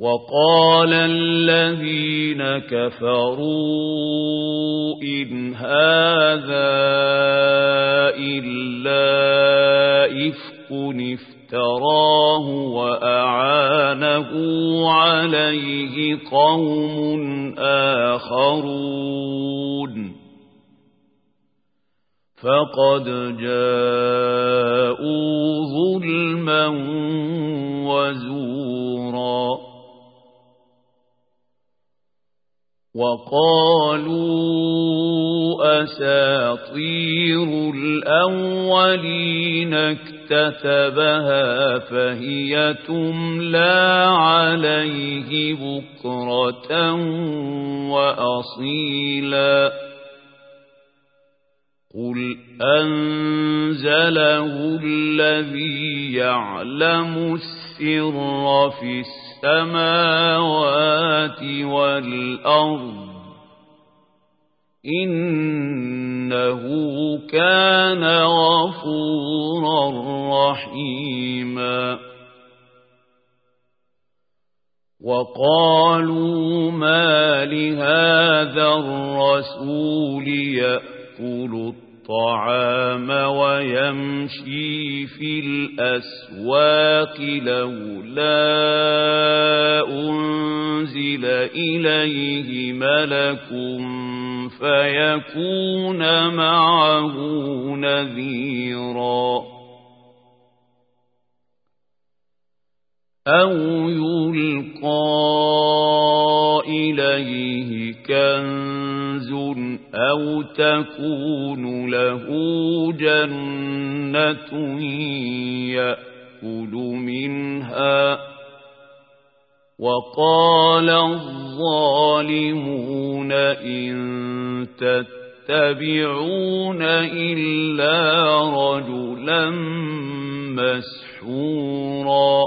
وقال الذين كفروا إن هذا إلا إفق افتراه وأعانه عليه قوم آخرون. فقد جاءوا ظلما وزورا وقالوا أساطير الأولين اكتتبها فهي تملى عليه بكرة وأصيلا. قل أنزله الذي يعلم السر في السر السماوات والأرض. إنه كان غفورا رحيما. وقالوا ما لهذا الرسول يأكل الطعام؟ ويمشي في الأسواق لولا أنزل إليه ملك فيكون معه نذيرا. أو يلقى إليه كنز أو تكون له جنة يأكل منها وقال الظالمون إن تتبعون إلا رجلا مسحورا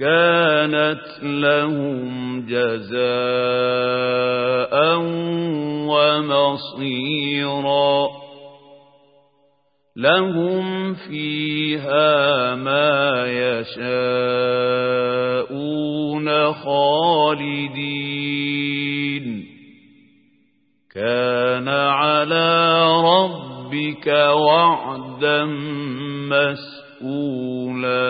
كانت لهم جزاء ومصيرا. لهم فيها ما يشاءون خالدين. كان على ربك وعدا مسئولا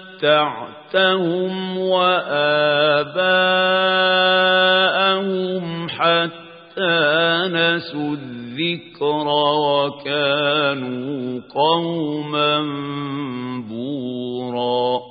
مَتَّعْتَهُمْ وَآبَاءَهُمْ حَتَّى نَسُوا الذِّكْرَ وَكَانُوا قَوْمًا بُورًا.